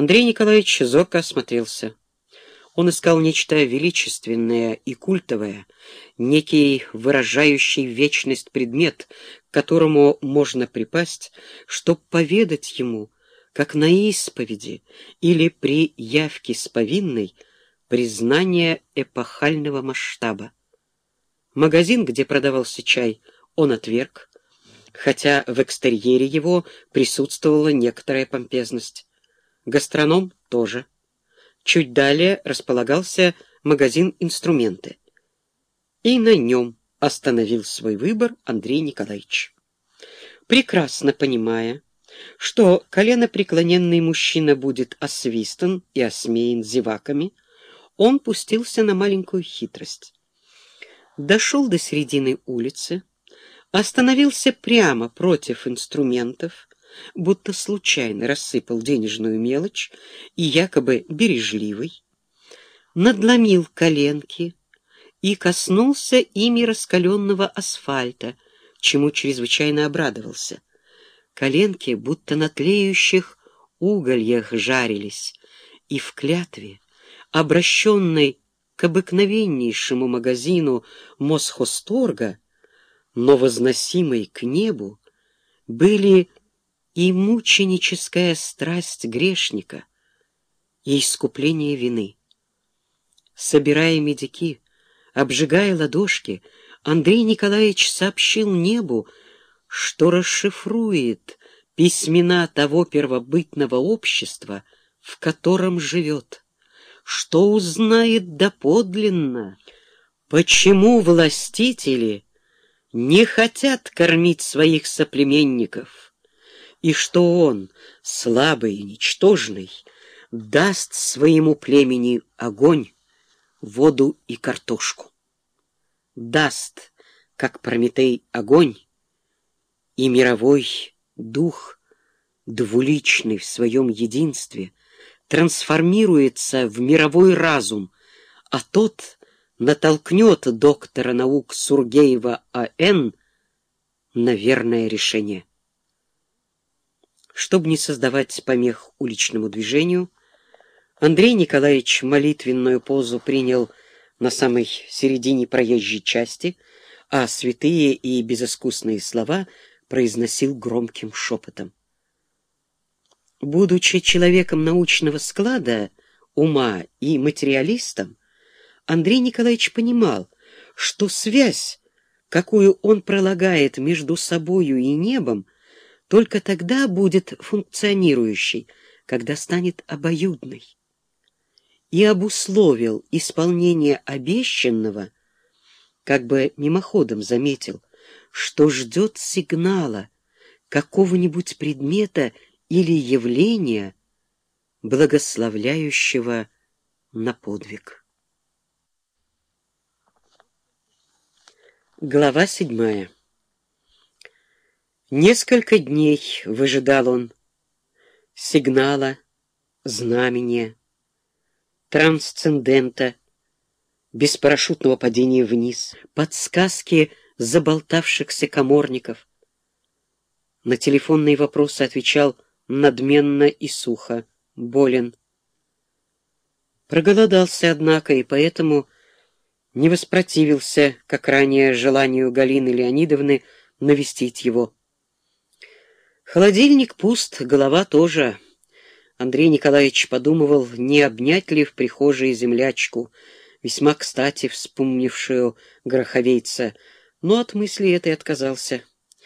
Андрей Николаевич зорко осмотрелся. Он искал нечто величественное и культовое, некий выражающий вечность предмет, к которому можно припасть, чтоб поведать ему, как на исповеди или при явке с повинной, признание эпохального масштаба. Магазин, где продавался чай, он отверг, хотя в экстерьере его присутствовала некоторая помпезность. Гастроном тоже. Чуть далее располагался магазин «Инструменты». И на нем остановил свой выбор Андрей Николаевич. Прекрасно понимая, что коленопреклоненный мужчина будет освистан и осмеян зеваками, он пустился на маленькую хитрость. Дошел до середины улицы, остановился прямо против инструментов, будто случайно рассыпал денежную мелочь и якобы бережливый, надломил коленки и коснулся ими раскаленного асфальта, чему чрезвычайно обрадовался. Коленки будто на тлеющих угольях жарились, и в клятве, обращенной к обыкновеннейшему магазину Мосхосторга, но возносимой к небу, были и мученическая страсть грешника, и искупление вины. Собирая медики, обжигая ладошки, Андрей Николаевич сообщил небу, что расшифрует письмена того первобытного общества, в котором живет, что узнает доподлинно, почему властители не хотят кормить своих соплеменников, и что он, слабый и ничтожный, даст своему племени огонь, воду и картошку. Даст, как Прометей, огонь, и мировой дух, двуличный в своем единстве, трансформируется в мировой разум, а тот натолкнет доктора наук Сургеева А.Н. на верное решение. Чтобы не создавать помех уличному движению, Андрей Николаевич молитвенную позу принял на самой середине проезжей части, а святые и безыскусные слова произносил громким шепотом. Будучи человеком научного склада, ума и материалистом, Андрей Николаевич понимал, что связь, какую он пролагает между собою и небом, только тогда будет функционирующей, когда станет обоюдной. И обусловил исполнение обещанного, как бы мимоходом заметил, что ждет сигнала какого-нибудь предмета или явления, благословляющего на подвиг. Глава седьмая Несколько дней выжидал он сигнала, знамения, трансцендента, беспарашютного падения вниз, подсказки заболтавшихся коморников. На телефонные вопросы отвечал надменно и сухо, болен. Проголодался, однако, и поэтому не воспротивился, как ранее, желанию Галины Леонидовны навестить его. Холодильник пуст, голова тоже. Андрей Николаевич подумывал, не обнять ли в прихожей землячку, весьма кстати вспомнившую Гроховейца, но от мысли этой отказался.